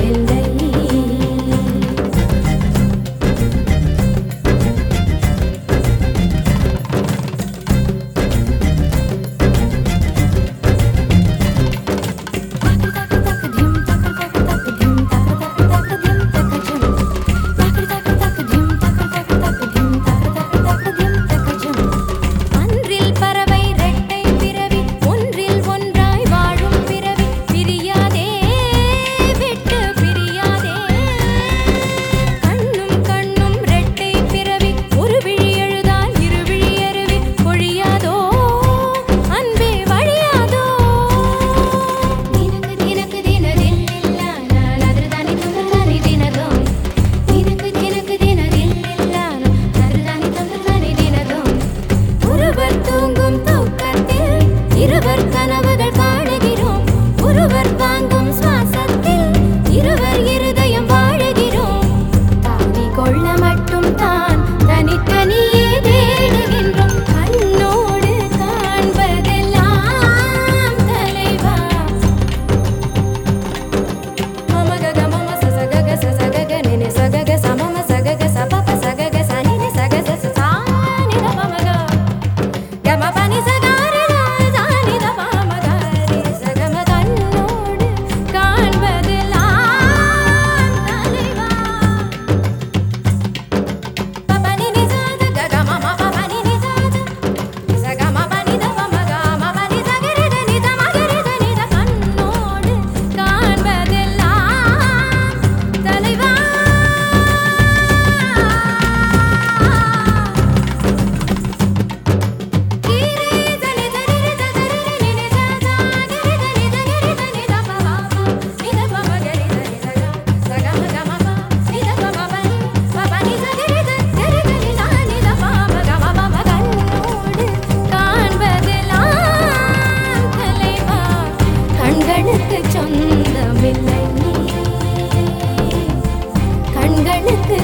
Build it. बालक